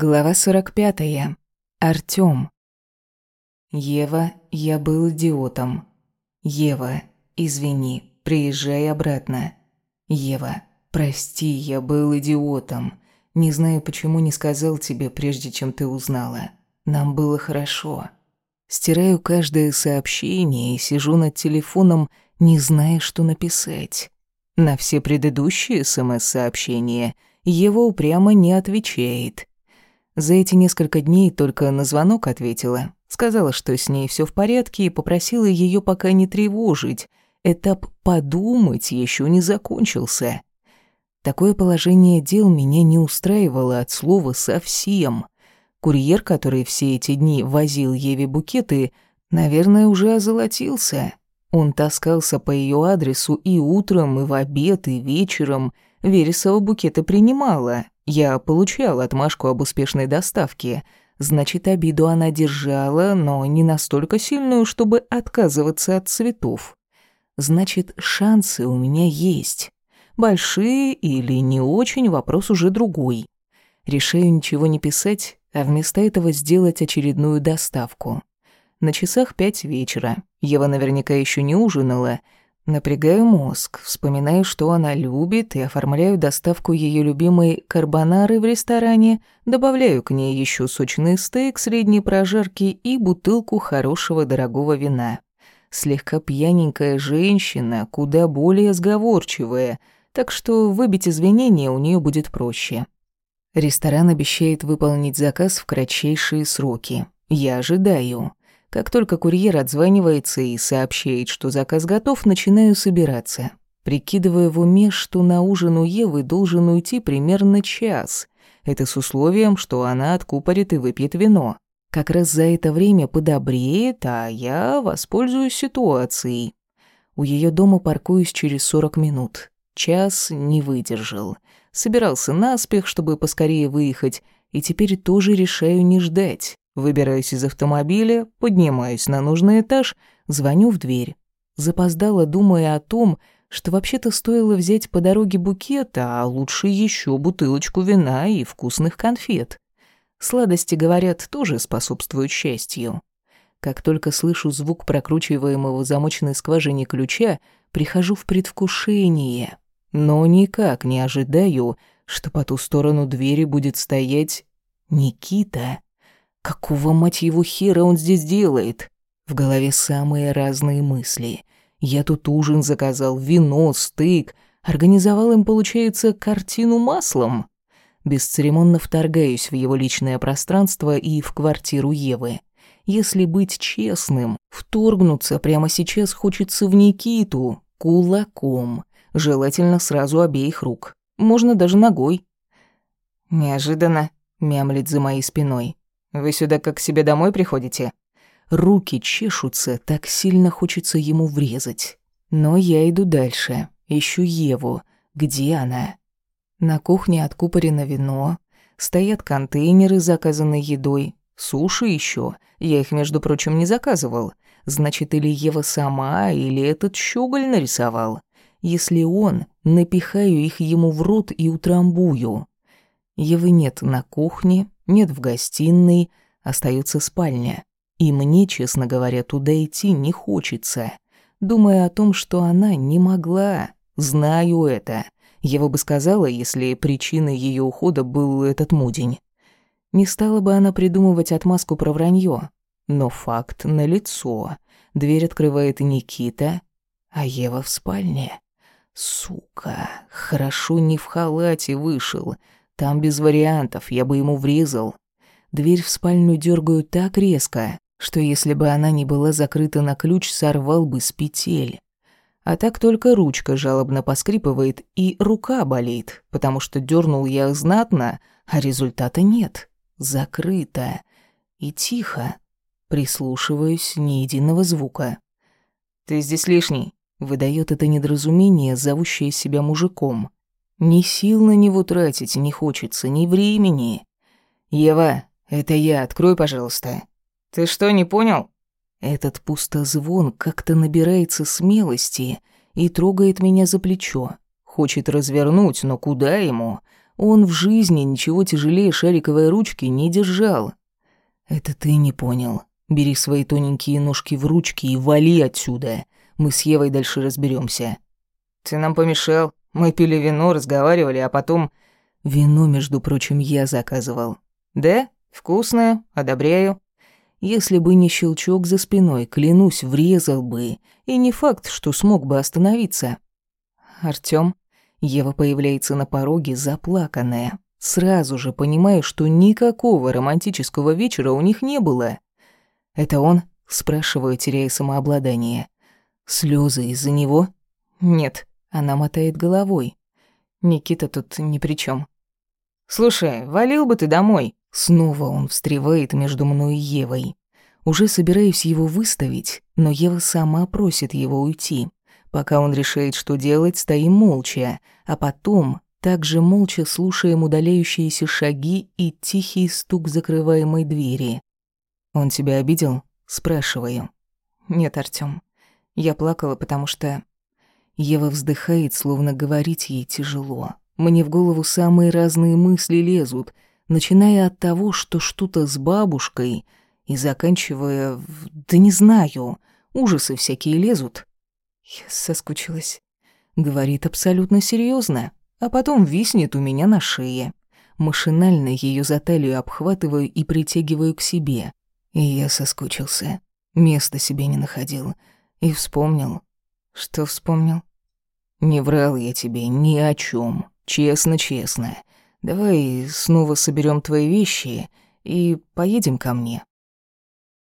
Глава 45. Артём. Ева, я был идиотом. Ева, извини, приезжай обратно. Ева, прости, я был идиотом. Не знаю, почему не сказал тебе, прежде чем ты узнала. Нам было хорошо. Стираю каждое сообщение и сижу над телефоном, не зная, что написать. На все предыдущие СМС-сообщения Ева упрямо не отвечает. За эти несколько дней только на звонок ответила. Сказала, что с ней все в порядке и попросила ее пока не тревожить. Этап «подумать» еще не закончился. Такое положение дел меня не устраивало от слова «совсем». Курьер, который все эти дни возил Еве букеты, наверное, уже озолотился. Он таскался по ее адресу и утром, и в обед, и вечером. Вересова букеты принимала, я получал отмашку об успешной доставке. Значит, обиду она держала, но не настолько сильную, чтобы отказываться от цветов. Значит, шансы у меня есть. Большие или не очень, вопрос уже другой. Решаю ничего не писать, а вместо этого сделать очередную доставку. На часах пять вечера. Ева наверняка еще не ужинала — Напрягаю мозг, вспоминаю, что она любит, и оформляю доставку ее любимой карбонары в ресторане, добавляю к ней еще сочный стейк средней прожарки и бутылку хорошего дорогого вина. Слегка пьяненькая женщина, куда более сговорчивая, так что выбить извинения у нее будет проще. Ресторан обещает выполнить заказ в кратчайшие сроки. Я ожидаю. Как только курьер отзванивается и сообщает, что заказ готов, начинаю собираться. Прикидывая в уме, что на ужин у Евы должен уйти примерно час. Это с условием, что она откупорит и выпьет вино. Как раз за это время подобреет, а я воспользуюсь ситуацией. У ее дома паркуюсь через 40 минут. Час не выдержал. Собирался наспех, чтобы поскорее выехать, и теперь тоже решаю не ждать. Выбираюсь из автомобиля, поднимаюсь на нужный этаж, звоню в дверь. Запоздала, думая о том, что вообще-то стоило взять по дороге букет, а лучше еще бутылочку вина и вкусных конфет. Сладости, говорят, тоже способствуют счастью. Как только слышу звук прокручиваемого в замочной скважине ключа, прихожу в предвкушение. Но никак не ожидаю, что по ту сторону двери будет стоять Никита. Какого, мать его, хера он здесь делает? В голове самые разные мысли. Я тут ужин заказал, вино, стейк. Организовал им, получается, картину маслом. Бесцеремонно вторгаюсь в его личное пространство и в квартиру Евы. Если быть честным, вторгнуться прямо сейчас хочется в Никиту, кулаком. Желательно сразу обеих рук. Можно даже ногой. Неожиданно, мямлит за моей спиной. Вы сюда как к себе домой приходите? Руки чешутся, так сильно хочется ему врезать. Но я иду дальше, ищу Еву. Где она? На кухне откупорено вино, стоят контейнеры заказанной едой, суши еще. Я их, между прочим, не заказывал. Значит, или Ева сама, или этот щеголь нарисовал. Если он, напихаю их ему в рот и утрамбую. Евы нет на кухне, нет в гостиной, остается спальня. И мне, честно говоря, туда идти не хочется. Думая о том, что она не могла. Знаю это. Ева бы сказала, если причиной ее ухода был этот мудень. Не стала бы она придумывать отмазку про вранье. Но факт налицо. Дверь открывает Никита, а Ева в спальне. Сука, хорошо не в халате вышел. Там без вариантов, я бы ему врезал. Дверь в спальню дергаю так резко, что если бы она не была закрыта на ключ, сорвал бы с петель. А так только ручка жалобно поскрипывает и рука болит, потому что дернул я знатно, а результата нет. Закрыто. И тихо. Прислушиваюсь, ни единого звука. «Ты здесь лишний», — выдает это недоразумение, зовущее себя мужиком. Ни сил на него тратить не хочется, ни времени. «Ева, это я, открой, пожалуйста». «Ты что, не понял?» Этот пустозвон как-то набирается смелости и трогает меня за плечо. Хочет развернуть, но куда ему? Он в жизни ничего тяжелее шариковой ручки не держал. Это ты не понял. Бери свои тоненькие ножки в ручки и вали отсюда. Мы с Евой дальше разберемся. Ты нам помешал. Мы пили вино, разговаривали, а потом... Вино, между прочим, я заказывал. Да? Вкусное, одобряю. Если бы не щелчок за спиной, клянусь, врезал бы. И не факт, что смог бы остановиться. Артём, Ева появляется на пороге заплаканная. Сразу же понимаю, что никакого романтического вечера у них не было. «Это он?» – спрашиваю, теряя самообладание. Слезы из-за него? Нет, она мотает головой. Никита тут ни при чем. «Слушай, валил бы ты домой!» Снова он встревает между мной и Евой. Уже собираюсь его выставить, но Ева сама просит его уйти. Пока он решает, что делать, стоим молча, а потом также молча слушаем удаляющиеся шаги и тихий стук закрываемой двери. «Он тебя обидел?» – спрашиваю. «Нет, Артём. Я плакала, потому что...» Ева вздыхает, словно говорить ей тяжело. Мне в голову самые разные мысли лезут – начиная от того, что что-то с бабушкой, и заканчивая... Да не знаю, ужасы всякие лезут. Я соскучилась. Говорит абсолютно серьезно, а потом виснет у меня на шее. Машинально ее за талию обхватываю и притягиваю к себе. И я соскучился. Места себе не находил. И вспомнил. Что вспомнил? Не врал я тебе ни о чем. Честно-честно. Давай снова соберем твои вещи и поедем ко мне.